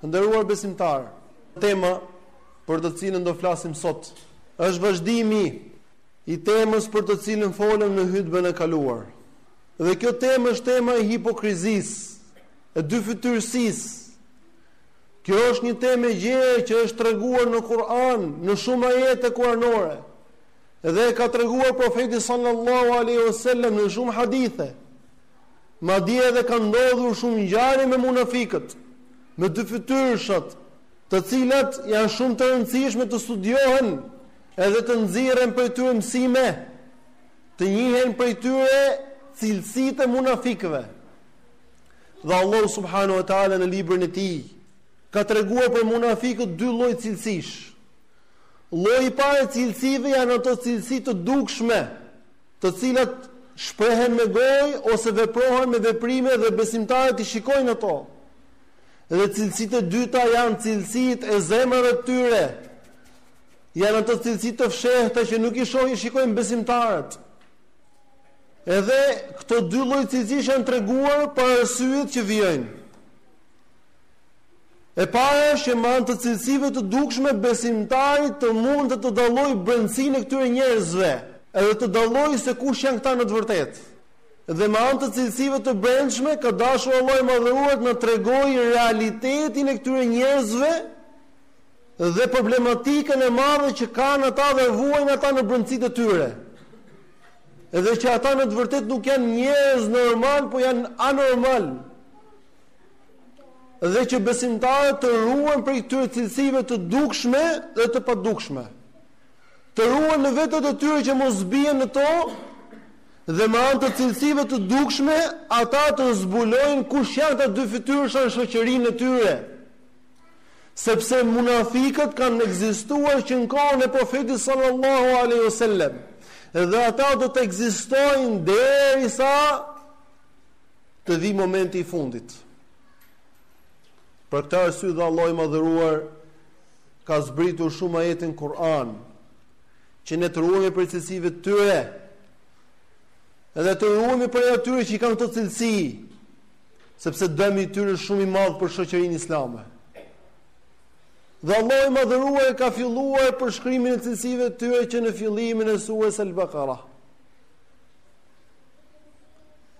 Të nderuar besimtarë, tema për të cilën do flasim sot është vazhdimi i temës për të cilën folëm në hutbën e kaluar. Dhe kjo temë është tema e hipokrizisë, e dyfytyrësisë. Kjo është një temë e gjerë që është treguar në Kur'an, në shumë ajete kuranore. Dhe e ka treguar profeti sallallahu alaihi wasallam në shumë hadithe. Madje edhe kanë ndodhur shumë ngjarje me munafikët, me dyfytyrshat, të cilat janë shumë të rëndësishme të studiohen edhe të nxirren prej tyre mësime, të njihen prej tyre cilësitë e munafikëve. Dhe Allahu subhanahu wa taala në librin e tij ka treguar për munafikët dy lloj cilësish. Lloji i parë i cilësive janë ato cilësi të dukshme, të cilat shprehen me gojë ose veprohen me veprime dhe besimtarët i shikojnë ato. Dhe cilësitë e dyta janë cilësitë e zemrave të tyre. Janë ato cilësi të fshehta që nuk i shohin, i shikojnë besimtarët. Edhe këto dy lloj cilësish janë treguar për arsyet që vijojnë. E para është që me anë të cilësive të dukshme besimtari të mundet të dallojë brendësinë e këtyre njerëzve, edhe të dallojë se kush janë këta në të vërtetë. Dhe me anë të cilësive të brendshme ka dashur Allahu i Madhëruar të na tregojë realitetin e këtyre njerëzve dhe problematikën e madhe që kanë ata dhe vuajnë ata në brendësitë e tyre. Edhe që ata në të vërtetë nuk janë njerëz normal, por janë anormal. dhe që besimtarët të ruhen prej këtyre cilësive të dukshme dhe të padukshme. Të ruhen në vetet e tyre që mos bien në to dhe me anë të cilësive të dukshme ata të zbulojnë kush janë këta dyfytyrsha në shoqërinë e tyre. Sepse munafikët kanë ekzistuar që në kohën e profetit sallallahu alaihi wasallam dhe ata do të ekzistojnë derisa të vijë momenti i fundit. Për këtë arsye dhe Allahu i madhëruar ka zbritur shumë ajete në Kur'an që ne të ruhemi prej cilësive të tyre edhe të ruhemi prej atyre që i kanë këto cilësi sepse dëmi i tyre është shumë i madh për shoqërinë islame dhe Allahu i madhëruar ka filluar përshkrimin e cilësive të tyre që në fillimin e sures al-Bakara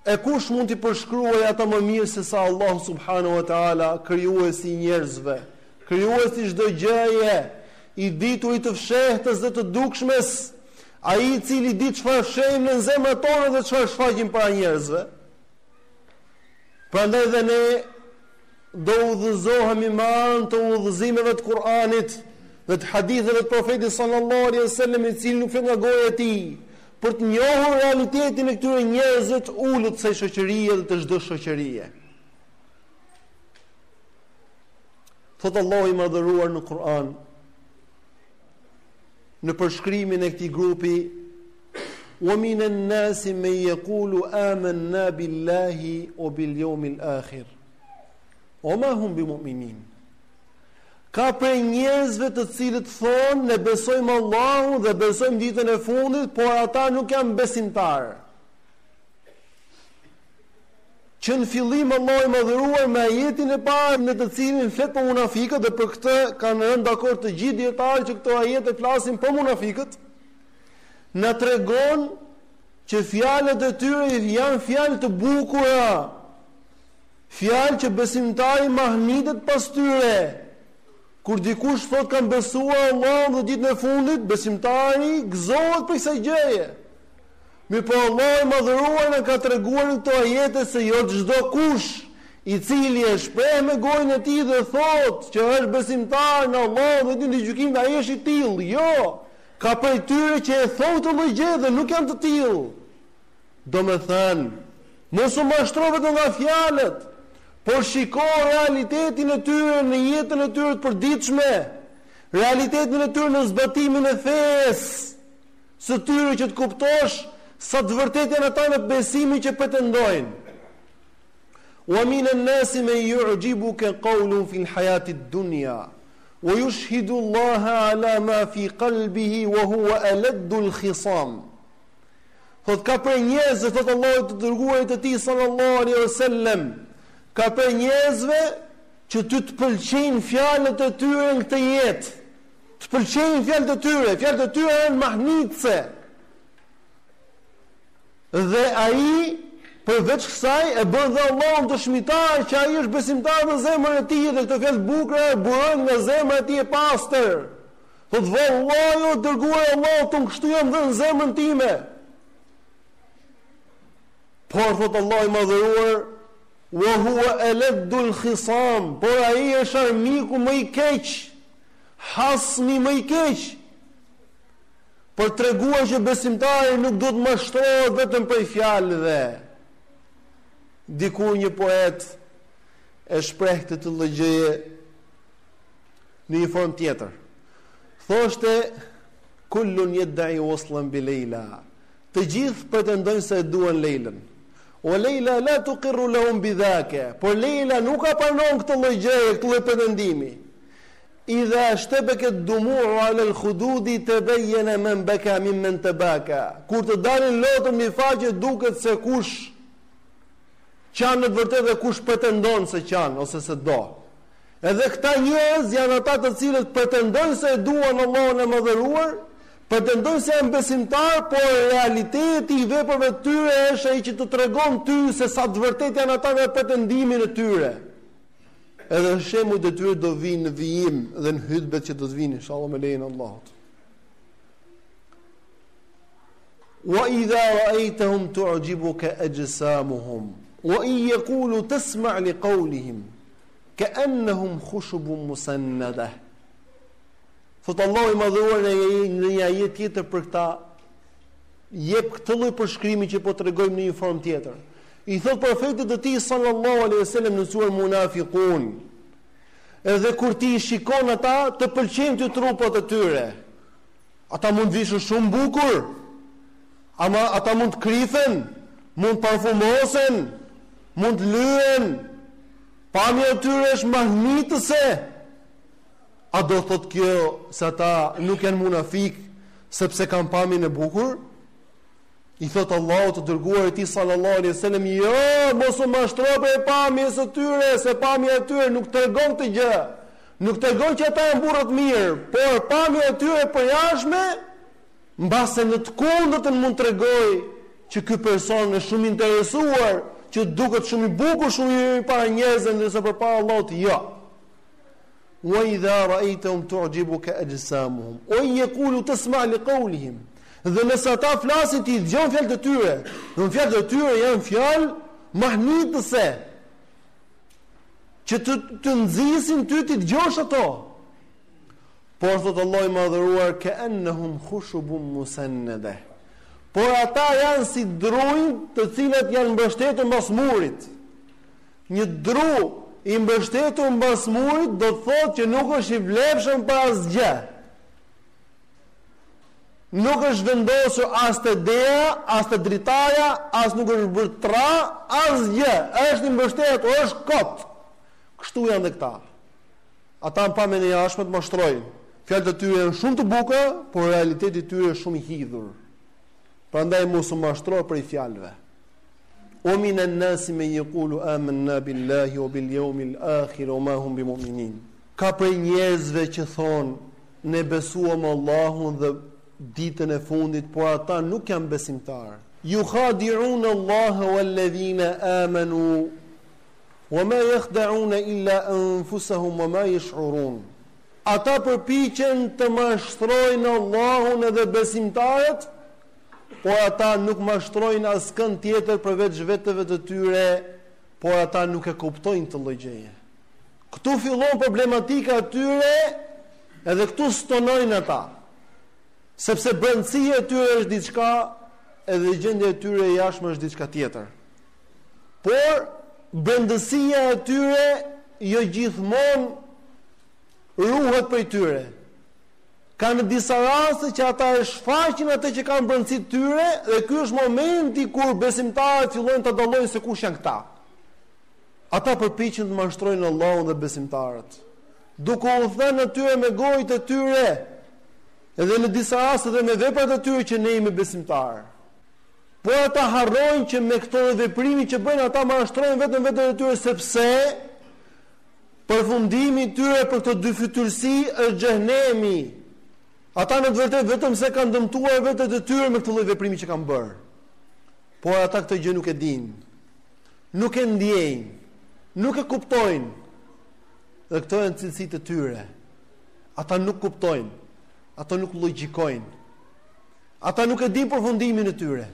E kush mund t'i përshkruaj ata më mirë se sa Allahu subhanahu wa taala, krijuesi i njerëzve, krijuesi i çdo gjëje, i ditur i të fshehtës dhe të dukshmes, ai i cili di çfarë fshehim në zemrat tona dhe çfarë shfaqim para njerëzve. Prandaj dhe ne do udhëzohemi me anë të udhëzimeve të Kuranit dhe të haditheve të Profetit sallallahu alaihi wasallam, i cili nuk flet nga goja e tij, Për të njohur realitetin e këtyre njerëzve të ulët të kësaj shoqërie dhe të çdo shoqërie. Thotë Allahu i madhëruar në Kur'an në përshkrimin e këtij grupi wa minan nasi man yaqulu amanna billahi wa bil yawmil akhir wa ma hum bimu'minin Ka prej njerëzve të cilët thonë ne besojmë Allahun dhe besojmë ditën e fundit, por ata nuk janë besimtarë. Që në fillim Allahu i madhëruar me ajetin e parë në të cilin flet për munafikët dhe për këtë kanë rënë dakord të gjithë dietarët që këto ajete flasin për munafikët, na tregon që fjalët e tyre janë fjalë të bukura, Fjalë që besimtari mahnitet pas tyre. Kur dikush thotë kam besuar Allahun dhe ditën e fundit, besimtari gëzohet për kësaj gjëje. Mirpo Allahu i madhëruar na ka treguar në këto ajete se jo çdo kush i cili e shpreh me gojën e tij dhe thotë që është besimtar në Allahun dhe ditën e gjykimit ai është i tillë. Jo. Ka prej tyre që e thonë këtë lloj gjëje dhe nuk janë të tillë. Domethënë, mos u mashtro vetëm nga fjalët, por shiko realitetin e tyre në jetën e tyre të përditshme, realitetin e tyre në zbatimin e fesë së tyre që të kuptosh sa të vërtetë janë ata në besimin që pretendojnë. Wa min an-nasi man yu'jibuka qawluhu fi al-hayati ad-dunya wa yushhidu Allaha ala ma fi qalbihi wa huwa aladdu al-khisam. Thotë ka prej njerëzve thotë Allahu të dërguarit të tij sallallahu alaihi wasallam, ka prej njerëzve që ty të pëlqejnë fjalët e tyre në këtë jetë. Të pëlqejnë fjalët e tyre, fjalët e tyre janë mahnitëse. Dhe ai përveç kësaj e bën dhe Allahun dëshmitar që ai është besimtar në zemrën e tij dhe këto fjalë të bukura burojnë nga zemra e tij e pastër. Thotë vallahi o dërguar i Allahut thotë kështu e kam edhe në zemrën time. Por thotë Allah i madhëruar wa huwa aladul khisam, por ai është armiku më i keq. Hasmi më i keq. Për të treguar që besimtari nuk duhet të mashtrohet vetëm prej fjalëve. Dikur një poet e shprehte këtë lloj gjëje Në një formë tjetër, thoshte kullun yad'i waslan bi Leila. Të gjithë pretendojnë se e duan Leilën. O Leila la tuqirru lahum bidhaka, por Leila nuk ua pranon këtë lloj gjëje, këtë lloj pretendimi. Idha shtabakat dumu'u 'ala al-khududi tabayyana man baka mimman tabaka. Kur të dalin lotët mbi faqe duket se kush qan në vërtetë dhe kush pretendon se qan ose se do. Edhe këta njerëz janë ata të cilët pretendojnë se e duan Allahun e Madhëruar, pretendojnë se janë besimtarë, por realiteti i veprave të tyre është ai që të tregon ty se sa të vërtetë janë ata në pretendimin e tyre. Edhe shembujt e tyre do vijnë në vijim dhe në hytbet që do të vijnë inshallah me lejen e Allahut. Wa idha ra'aytahum tu'jibuka ajsamuhum wa in yaqulu tasma' li qawlihim Ke ennehum khushubu musennede. Thotë Allah i madhëruar në një, në një ajet tjetër për këta, jep këtë lloj përshkrimi që po tregojmë në një formë tjetër. I thotë profetit të tij sallallahu alaihi sallam në suren munafikun, edhe kur ti i shikon ata të pëlqejnë ty trupat e tyre, ata mund të vishen shumë bukur, ama ata mund të krihen, mund të parfumosen, Mund të lyhen. Pamja e tyre është mahnitëse. A do të thotë kjo se ata nuk janë munafik sepse kanë pamjen e bukur? I thotë Allahu të dërguarit të tij sallallahu alaihi wasallam, "Jo, mos u mashtro prej pamjes së tyre, se pamja e tyre nuk tregon këtë gjë. Nuk tregon që ata janë burra të mirë, por pamja e tyre e jashtme Mbase në të kundërtën mund të tregojë që ky person është shumë i interesuar, që të duket shumë i bukur, shumë i mirë para njerëzve ndërsa përpara Allahut jo. Wa idha ra'aytahum tu'jibuka ajsamuhum wa in yaqulu tasma' li qawlihim. Dhe nëse ata flasin ti i dëgjon fjalët e tyre, domethënë fjalët e tyre janë fjalë mahnitëse. Që të të nxisin ty t'i dëgjosh ato. Por thot Allah i madhëruar ke ennehum khushubum musennede. Por ata janë si drujnë të cilët janë mbështetur mbas murit. Një dru i mbështetur mbas murit do të thotë që nuk është i vlefshëm për asgjë. Nuk është vendosur as te dera, as te dritarja, as nuk është bërë tra, asgjë. Është i mbështetur, është kot. Kështu janë dhe këta. Ata në pamjen e jashtme të mashtrojnë. Fjalët e tyre janë shumë të bukura, por realiteti i tyre është shumë i hidhur. Prandaj mos u mashtro prej fjalëve. O min an nasi me yaqulu amanna billahi wa bil yawmil akhir wa ma hum bimu'minin. Ka prej njerëzve që thonë ne besuam Allahun dhe ditën e fundit, por ata nuk janë besimtarë. Yukhadi'un Allah wal ladhina amanu Wa ma yakhdauna illa anfusahum wa ma yash'urun Ata përpiqen të mashtrojnë Allahun edhe besimtarët, por ata nuk mashtrojnë askënd tjetër përveç veteve të tyre, por ata nuk e kuptojnë këtë lloj gjëje. Këtu fillon problematika e tyre Edhe këtu stonojnë ata. Sepse brendësia e tyre është diçka, edhe gjendja e tyre e jashtme është diçka tjetër. Por brendësia e tyre jo gjithmonë ruhet prej tyre. Ka në disa raste që ata e shfaqin atë që kanë në brendësi të tyre dhe ky është momenti kur besimtarët fillojnë të dallojnë se kush janë këta. Ata përpiqen të mashtrojnë Allahun dhe besimtarët, duke u thënë atyre me gojët e tyre dhe në disa raste dhe me veprat e tyre që ne jemi besimtarë. Por ata harrojnë që me këtë lloj veprimi që bëjnë ata mashtrojnë vetëm veten e tyre sepse përfundimi i tyre për këtë dyfytyrësi është xhehenemi. Ata në të vërtetë vetëm se kanë dëmtuar vetet e tyre me këtë lloj veprimi që kanë bërë. Por ata këtë gjë nuk e dinë. Nuk e ndjejnë. Nuk e kuptojnë. Dhe këto janë cilësitë e tyre. Ata nuk kuptojnë. Ata nuk logjikojnë. Ata nuk e dinë përfundimin e tyre.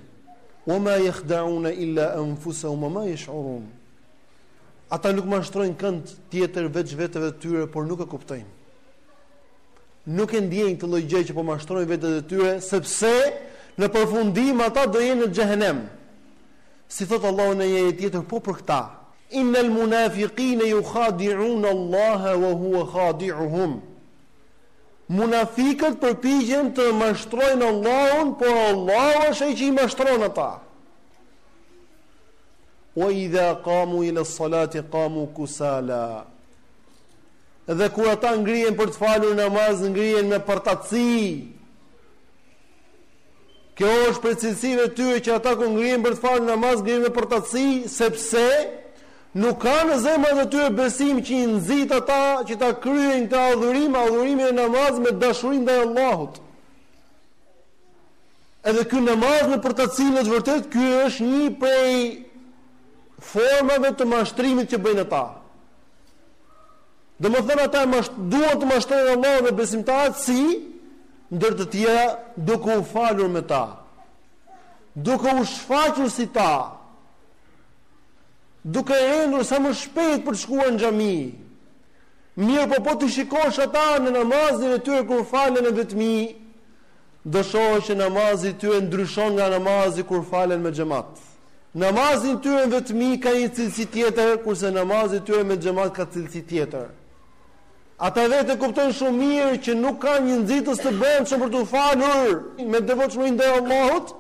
Wa ma yakhda'una illa anfusahum wa ma yash'urun. Ata nuk mashtrojnë kënd tjetër veç veteve të tyre, por nuk e kuptojnë. Nuk e ndjejnë këtë lloj gjë që po mashtrojnë vetet e tyre, sepse në përfundim ata do jenë në xhehenem. Si thot Allahu në një ajet tjetër po për këta. Innal munafiqina yukhadi'un Allah wa huwa khadi'uhum. Munafikët përpiqen të mashtrojnë Allahun, por Allahu është ai që i mashtron ata. Wa idha kamu ila salati kamu kusala. Dhe kur ata ngrien për të falur namaz, ngrien me përtaci. Kjo është prej cilësive të tyre që ata kur ngrihen për të falë namaz ngrihen me përtatësi, sepse nuk ka në zemrat e tyre besim që i nxit ata që ta kryejnë këtë adhurim, adhurimin e namazit me dashuri ndaj Allahut. Edhe ky namaz në përtatësi në të vërtetë ky është një prej formave të mashtrimit që bëjnë ata. Domethënë ata duan të mashtrojnë Allahun dhe besimtarët si ndër të tjera, duke u falur me ta, duke u shfaqur si ta, duke rendur sa më shpejt për të shkuar në xhami. Mirëpo po t'i shikosh ata në namazin e tyre kur falen në vetëmi, do shohësh që namazi i tyre ndryshon nga namazi kur falen me xhemat. Namazi i tyre në vetëmi ka një cilësi tjetër, kurse namazi i tyre me xhemat ka cilësi tjetër. Ata vetë e kuptojnë shumë mirë që nuk kanë një nxitës të brendshëm për t'u falur me devotshmëri ndaj Allahut,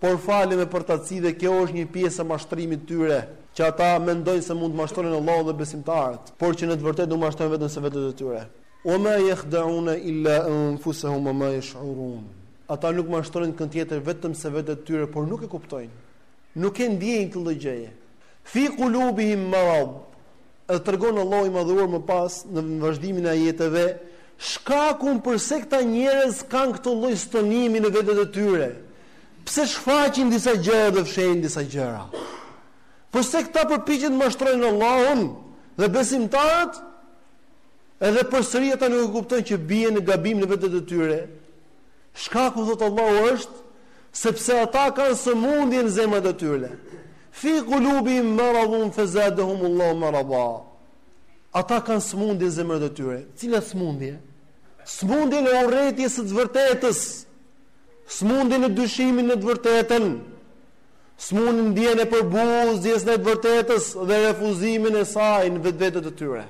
por falen me përtaci dhe kjo është një pjesë e mashtrimit të tyre, që ata mendojnë se mund të mashtrojnë Allahun dhe besimtarët, por që në të vërtetë nuk mashtrojnë vetëm se vetet e tyre. Wa ma yakhdauna illa anfusahum wa ma yash'urun. Ata nuk mashtrojnë kënd tjetër vetëm se vetet e tyre, por nuk e kuptojnë. Nuk e ndjejnë këtë gjë. Fi qulubihim marad. Dhe tregon Allahu i Madhëruar më pas në vazhdimin e ajeteve shkakun përse këta njerëz kanë këtë lloj stonimi në vetet e tyre. Pse shfaqin disa gjëra dhe fshehin disa gjëra? Përse këta përpiqen të mashtrojnë Allahun dhe besimtarët? Edhe përsëri ata nuk e kuptojnë që bien në gabim në vetet e tyre. Shkaku thotë Allahu është sepse ata kanë sëmundje në zemrat e tyre. Fi kulubihim maradun fa zadahum Allahu marada. Ata kanë sëmundje në zemrat e tyre. Cila sëmundje? Sëmundjen e urrejtjes së të vërtetës. Sëmundjen e dyshimit në të vërtetën. Sëmundjen ndjenjën e përbuzjes së të vërtetës dhe refuzimin e saj në vetvetet e tyre.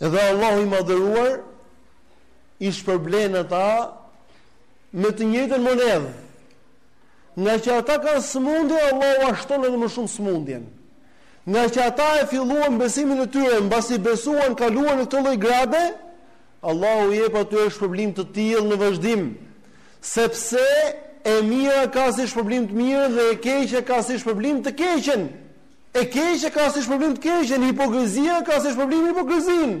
Edhe Allahu i madhëruar i shpërblen ata me të njëjtën monedhë. Ngaqë ata kanë smundje, Allahu ua shton edhe më shumë smundjen. Ngaqë ata e filluan besimin e tyre, mbasi besuan, kaluan në këtë lloj grade, Allahu u jep atyre shpërblim të tillë në vazhdim, sepse e mira ka si shpërblim të mirën dhe e keqja ka si shpërblim të keqen. E keqja ka si shpërblim të keqen, hipokrizia ka si shpërblim hipokrizinë.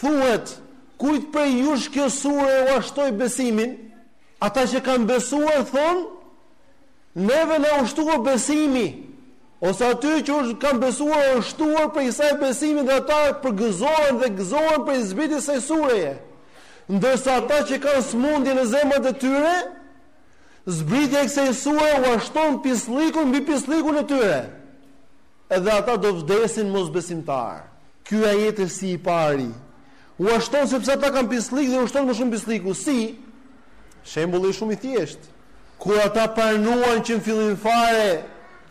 Thuhet, Kujt prej jush kjo sure ua shtoi besimin? Ata që kanë besuar thonë, neve na u shtua besimi. Ose atyre që kanë besuar është shtuar prej kësaj besimi dhe ata përgëzohen dhe gëzohen prej zbritjes së kësaj sureje. Ndërsa ata që kanë smundje në zemrat e tyre, zbritja e kësaj sure ua shton pisllikun mbi pisllikun e tyre. Edhe ata do vdesin mosbesimtarë. Ky ajet është si i pari. Ua shton sepse ata kanë pisllik dhe ua shton më shumë pisllikun. Si? Shembulli është shumë i thjeshtë. Kur ata pranuan që në fillim fare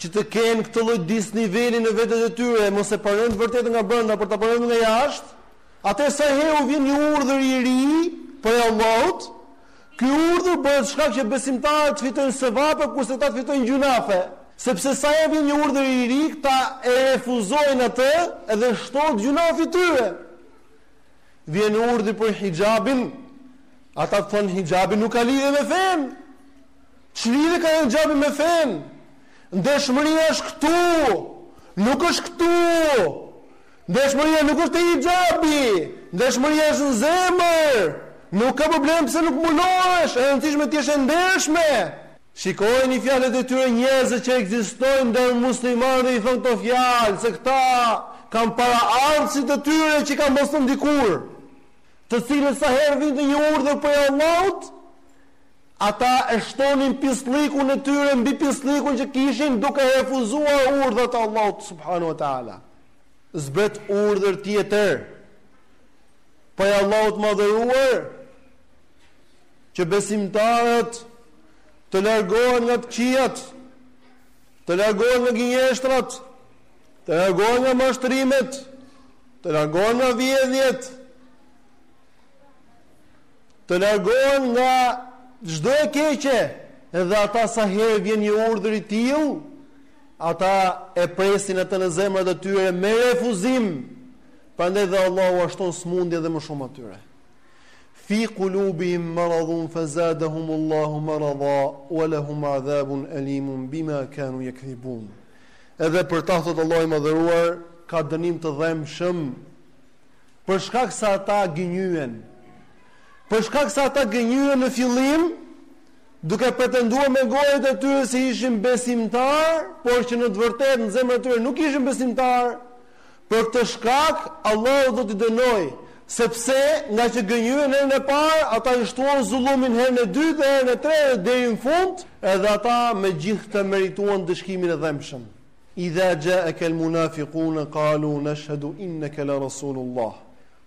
që të kenë këtë lloj disniveli në vetet e tyre, mos e pranojnë të vërtetën nga brenda, por ta pranojnë nga jashtë, atë sa herë u vjen një urdhër i ri prej Allahut, Ky urdhër bëhet shkak që besimtarët të fitojnë sevape kurse këta të fitojnë gjynafe, sepse sa herë vjen një urdhër i ri, këta e refuzojnë atë dhe shtohet gjynafi tyre. Vjen urdhri për hixhabin, ata thonë hixhabi nuk ka lidhje me fenë. Ç'lidhje ka hixhabi me fenë? Ndershmëria është këtu, nuk është këtu. Ndershmëria nuk është te hixhabi! Ndershmëria është në zemër! Nuk ka problem pse nuk mulohesh, e rëndësishme të jesh e ndershme! Shikojini fjalët e këtyre njerëzve që ekzistojnë ndër muslimanë dhe i thonë këto fjalë, se këta kanë paraardhësit e tyre që i kanë pas thënë dikur, të cilët sa herë vinte një urdhër prej Allahut, ata e shtonin pisllikun e tyre mbi pisllikun që kishin duke refuzuar urdhrat e Allahut subhanahu wa taala. Zbret urdhër tjetër Prej Allahut të madhëruar Që besimtarët Të largohen nga të këqijat Të largohen nga gënjeshtrat Të largohen nga mashtrimet Të largohen nga vjedhjet Të largohen nga Çdo e keqe Edhe ata sa herë vjen një urdhër i tillë, Ata e presin atë në zemrat e tyre me refuzim. Prandaj dhe Allahu ua shton sëmundjen dhe më shumë atyre. Fi qulubihim maradun fazadahum Allahu marada wa lahum adhabun alimun bima kanu yakdhibun. Edhe për ta thotë Allahu i madhëruar ka dënim të dhembshëm për shkak se ata gënjyen. Për shkak se ata gënjyen në fillim, duke pretenduar me gojët e tyre se ishin besimtarë, por që në të vërtetë në zemrën e tyre nuk ishin besimtarë, për këtë shkak Allahu do t'i dënojë, sepse ngaqë gënjyen herën e parë, ata i shtuan zullumin herën e dytë dhe herën e tretë dhe deri në fund, edhe ata me gjithë këtë merituan ndëshkimin e dhembshëm. Idha ja'aka al-munafiquna qalu nashhadu innaka la rasulullah.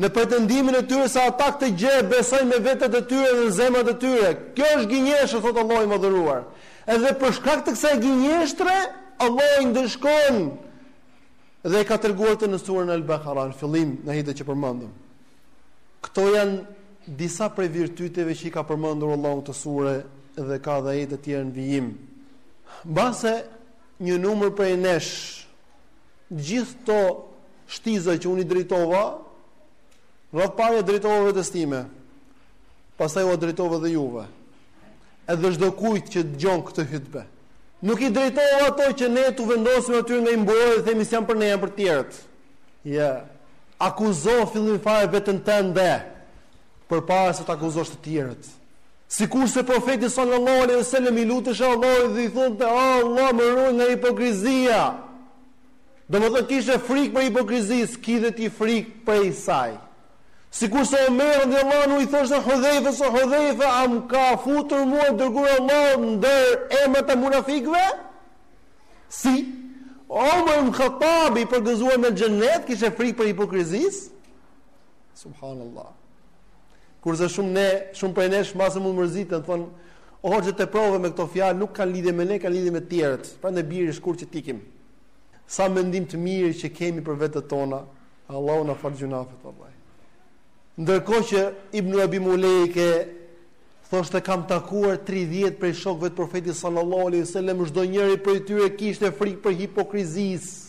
Në pretendimin e tyre se ata këtë gjë besojnë me vetët e tyre dhe në zemrat e tyre. Kjo është gënjeshtër, thotë Allahu i Madhëruar. Edhe për shkak të kësaj gënjeshtre, Allahu i ndëshkon dhe e ka treguar këtë në surën Al-Baqara, në fillim në ajetin që përmendëm. Këto janë disa prej virtyteve që i ka përmendur Allahu në këtë sure dhe ka dhe ajete të tjera në vijim. Mbase një numër prej nesh, gjithë këto shtiza që unë i drejtova, radhë të parë ia drejtova vetes time. Pastaj ua drejtova dhe juve. Edhe çdo kujt që dëgjon këtë hutbë. Nuk i drejtova ato që ne t'u vendosim atyre nga një mburojë dhe themi s'janë për ne, janë për të tjerët. Jo. Akuzo fillim fare veten tënde përpara se të akuzosh të tjerët. Sikurse Profeti sallallahu alejhi ue selem i luteshte Allahut dhe i thoshte, "O Allah, më ruaj nga hipokrizia." Domethënë kishte frikë prej hipokrizisë, ki dhe ti frikë prej saj. Sikurse Omer radiallahu anhu i thoshte Hudhejfes, "O Hudhejfe, a më ka futur mua i dërguari i Allahut ndër emrat e munafikëve?" Si Omer ibn Khattabi i përgëzuar me xhennet kishte frikë prej hipokrizisë? Subhanallah. Kurse shumë ne, shumë prej nesh mbase mund mërziten, thon, o hoxhë ç'të preve me këto fjalë nuk kanë lidhje me ne, kanë lidhje me të tjerët. Pra na i bjeri shkurt që t'ikim. Sa mendim të mirë që kemi për vetët tona, Allahu na faltë gjynahet vallahi. Ndërkohë që Ibn Abi Mulejke thoshte kam takuar 30 prej shokëve të Profetit sallallahu alaihi wasallam, çdo njeri prej tyre kishte frikë prej hipokrizisë.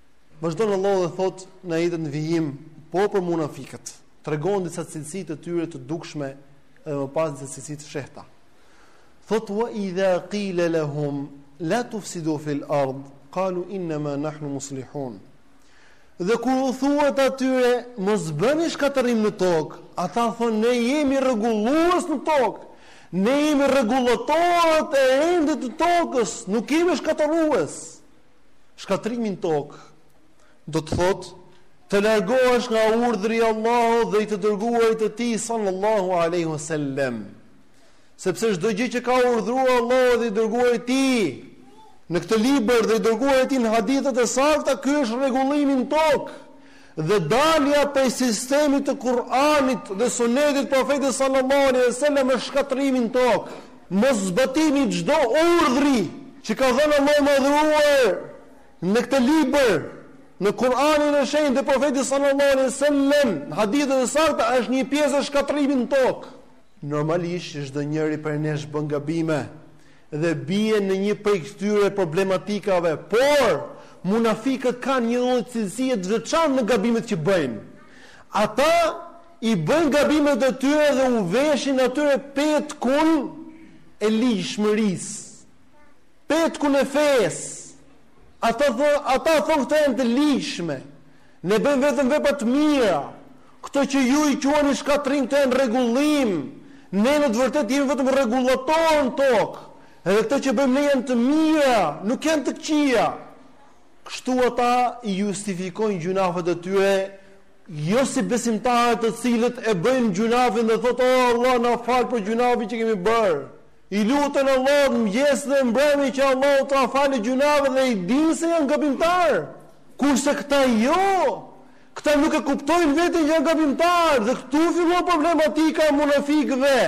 Vazhdon Allahu dhe thot në ajetin në vijim, po për munafikët, tregon disa cilësi të tyre të dukshme dhe më pas disa cilësi të fshehta. Thot wa idha qila lahum la tufsidu fil ard qalu inna ma nahnu muslihun. Dhe kur u thuhet atyre mos bëni shkatërrim në tokë, ata thonë ne jemi rregullues në tokë. Ne jemi rregullatorët e rendit të tokës, nuk jemi shkatërrues. Shkatërrimi në tokë do të thotë të largohesh nga urdhri i Allahut dhe i të dërguarit të Tij sallallahu alaihi wasallam. Sepse çdo gjë që ka urdhëruar Allahu dhe i dërguari i Tij në këtë libër dhe i dërguari i Tij në hadithet e sakta, ky është rregullimi në tokë. Dhe dalja prej sistemit të Kur'anit dhe Sunetit të Profetit sallallahu alejhi ue sellem është shkatërrimi në tokë. Moszbatimi i çdo urdhri që ka dhënë Allahu i Madhëruar në këtë libër, në Kur'anin e Shenjtë dhe Profeti sallallahu alejhi ue sellem në hadithet e sakta është një pjesë e shkatërrimit në tokë. Normalisht çdo njeri prej nesh bën gabime. dhe bien në një prej këtyre problematikave, por munafikët kanë një lloj cilësie të veçantë në gabimet që bëjnë. Ata i bëjnë gabimet e tyre dhe u veshin atyre petkun e ligjshmërisë, petkun e fesë. Ata thonë, ata thonë këto janë të ligjshme. Ne bëjmë vetëm vepra të mira. Këto që ju i quani shkatërrim këto janë rregullim. Ne në të vërtetë jemi vetëm rregullatorë në tokë. Edhe këto që bëjmë ne janë të mira, nuk janë të këqija. Kështu ata i justifikojnë gjynafet e tyre jo si besimtarët të cilët e bëjnë gjynafin dhe thotë o Allah na fal për gjynafin që kemi bërë. I luten Allahut mëgjes dhe mbrëmje që Allahu t'ua falë gjynafet dhe e dinë se janë gabimtarë. Kurse këta jo. Këta nuk e kuptojnë veten që janë gabimtarë dhe këtu fillon problematika e munafikëve.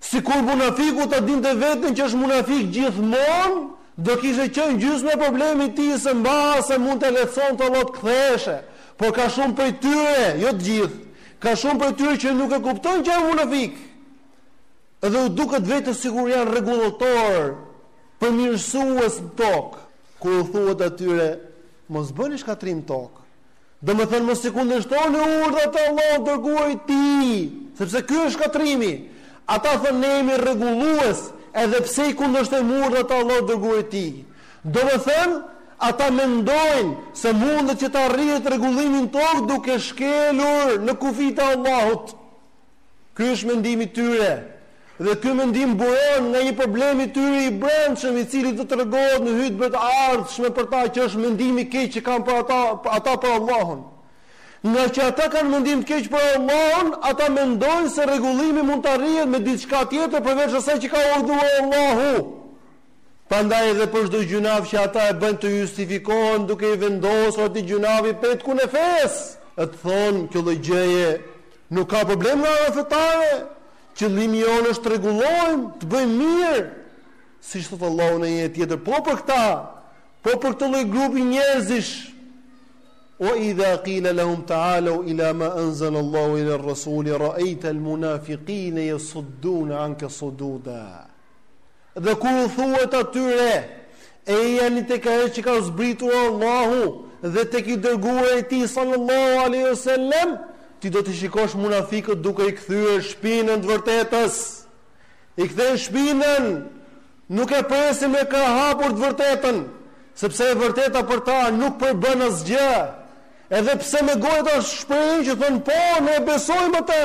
Sikur munafiku ta dinte veten që është munafik gjithmonë, do kishte qenë gjysma e problemit të tij se mbase mund t'ia lehtësonte Allahu të ktheheshe. Por ka shumë prej tyre, jo të gjithë, ka shumë prej tyre që nuk e kuptojnë që janë munafikë. Edhe u duket vetja sikur janë rregullatorë, përmirësues në tokë, kur u thuhet atyre, Mos bëni shkatërrim në tokë. Domethënë mos i kundërshtoni urdhrat e Allahut dërguarit të Tij, sepse ky është shkatërrimi. Ata thonë ne jemi rregullues, edhe pse i kundërshtojmë urdhrat e Allahut dërguarit të Tij. Domethënë, ata mendojnë se mundet që të arrihet rregullimi në tokë duke shkelur në kufijtë e Allahut. Ky është mendimi i tyre. Dhe ky mendim buron nga një problem i tyre i brendshëm, i cili do të tregohet në hutbet e ardhshme për ta, që është mendimi i keq që kanë për ata, ata për Allahun. Nga që ata kanë mendim të keq për Allahun, ata mendojnë se rregullimi mund të arrihet me diçka tjetër përveç asaj që ka urdhëruar Allahu. Prandaj edhe për çdo gjynaf që ata e bëjnë të justifikohen duke i vendosur atij gjynafi petkun e fesë. E të thonë kjo lloj gjëje Nuk ka problem nga ana fetare, qëllimi jonë është të rregullojmë, të bëjmë mirë. Siç thotë Allahu në ajet tjetër, po për këta, po për këtë lloj grupi njerëzish. Wa idha qila lahum ta'alu ila ma anzal Allahu ila ar-rasul ra'aita al-munafiqin yasuddun anka sududa. Dhe kur u thuhet atyre, Ejani tek ajo që ka zbritur Allahu dhe tek i dërguari i Tij sallallahu alaihi wasallam, ti do t'i shikosh munafikët duke i kthyer shpinën të vërtetës. I kthejnë shpinën, nuk e presin me krahë hapur të vërtetën, sepse e vërteta për ta nuk përbën asgjë. Edhe pse me gojë ta shprehin që thonë po, ne e besojmë atë.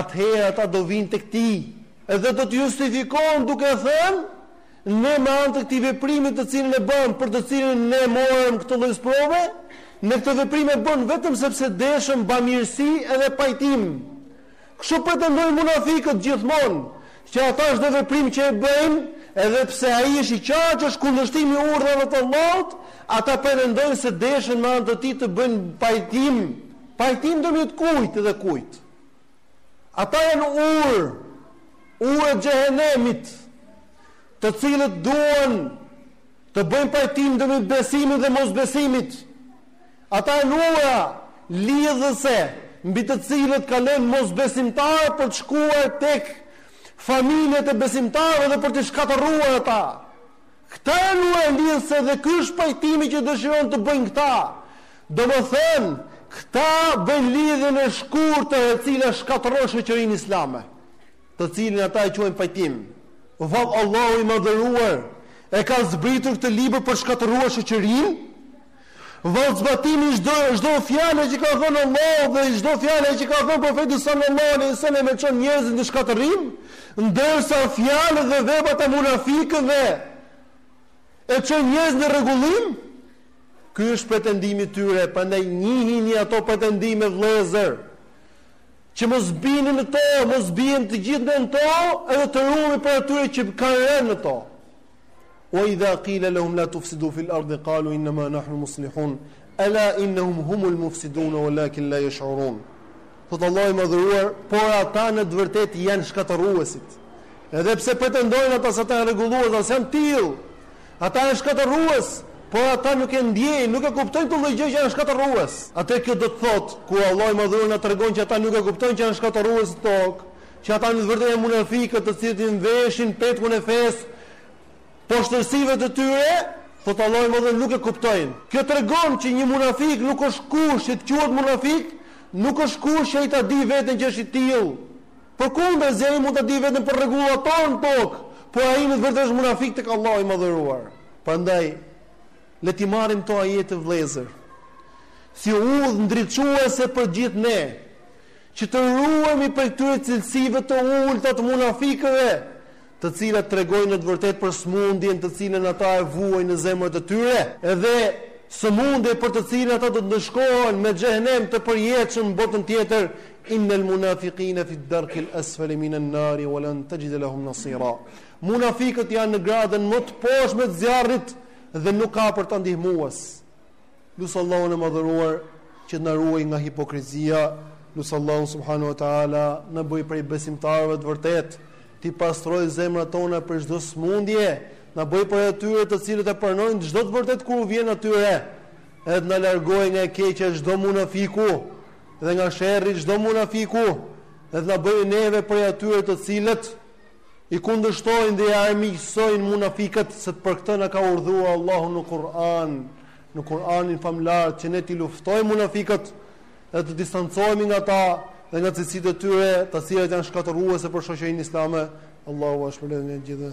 atëherë ata do vijnë tek ti dhe do të justifikohen duke thënë, Ne me anë të këtij veprimi të cilin e bëmë, për të cilin ne morëm këtë lloj sprove, ne këtë veprim e bëmë vetëm sepse deshëm bamirësi edhe pajtim. Kështu pretendojnë munafikët gjithmonë, që ata çdo veprim që e bëjnë, edhe pse ai është i qartë që është kundërshtim i urdhrave të Allahut, ata pretendojnë se deshën me anë të tij të bëjnë pajtim Pajtim ndërmjet kujt dhe kujt? Ata janë urë, urë e xhehenemit, të cilët duan të bëjnë pajtim ndërmjet besimit dhe mosbesimit. Ata janë ura lidhëse mbi të cilët kalojnë mosbesimtarë për të shkuar tek familjet e besimtarëve dhe për t'i shkatërruar ata. Këta janë ura lidhëse dhe ky është pajtimi që dëshirojnë të bëjnë këta. Domethënë, këta bëjnë lidhjen e shkurtër e cila shkatërron shoqërinë islame, të cilin ata e quajnë pajtim. Vallë Allahu i Madhëruar e ka zbritur këtë libër për shkatërruar shoqërinë? Vallë zbatimi i çdo çdo fjale që ka thënë Allahu dhe çdo fjale që ka thënë profeti sallallahu alaihi wasallam e çon njerëzit në shkatërrim, ndërsa fjalët dhe veprat e munafikëve e çon njerëzit në rregullim. Ky është pretendimi i tyre, prandaj njihini ato pretendime vëllezër. Që mos bini në to, mos bien të gjithë në to, edhe të ruhemi prej atyre që kanë rënë në to. Wa idha qila lahum la tufsidu fil ardi qalu innama nahnu muslihun ala innahum humul mufsidun walakin la yash'urun. Thot Allahu i madhëruar, por ata në të vërtetë janë shkatërruesit. Edhe pse pretendojnë ata se ata janë rregullues, s'janë tillë. Ata janë shkatërrues, por ata nuk e ndjejnë, nuk e kuptojnë këtë gjë që janë shkatërrues. Atë kjo do të thotë, kur Allahu i madhëruar na tregon që ata nuk e kuptojnë që janë shkatërrues në tokë, Që ata në të vërtetë janë munafikët të cilët i veshin petkun e fesë poshtërsive të tyre, thotë Allahu i Madhëruar nuk e kuptojnë. Kjo tregon që një munafik nuk është kusht që të quhet munafik, nuk është kusht që ai ta di veten që është i tillë. Përkundrazi ai mund ta dijë veten për rregullator në tokë, por ai në të vërtetë është munafik tek Allahu i Madhëruar. Prandaj le t'i marrim këto ajete vëllezër si udhë ndriçuese për gjithë ne. Që të ruhemi prej këtyre cilësive të ulëta të munafikëve, të cilat tregojnë në të vërtetë për sëmundjen të cilën ata e vuajnë në zemrat e tyre, dhe sëmundje për të cilën ata do të ndëshkohen me xhehenem të përjetshëm në botën tjetër, Innel munafiqina fi darkil asfali minan nari wa lan tajida lahum nasira. Munafikët janë në gradën më të poshtme të zjarrit dhe nuk ka për ta ndihmues. Lus Allahun e Madhëruar që të na ruaj nga hipokrizia, lus Allahun subhanahu wa taala na bëj prej besimtarëve të vërtetë, t'i pastroj zemrat tona prej çdo smundje, na bëj prej atyre të cilët e pranojnë çdo të vërtetë kur u vjen atyre, edhe të na largojë nga e keqja e çdo munafiku dhe nga sherri i çdo munafiku, edhe të na bëj neve prej atyre të cilët I kundërshtojnë dhe i armiqësojnë munafikët se për këtë na ka urdhëruar Allahu në Kur'an, në Kur'anin famëlartë që ne t'i luftojmë munafikët dhe të distancohemi nga ta dhe nga cilësitë e tyre, të cilat janë shkatërruese për shoqërinë islame. Allahu ju shpërbleftë të gjithë.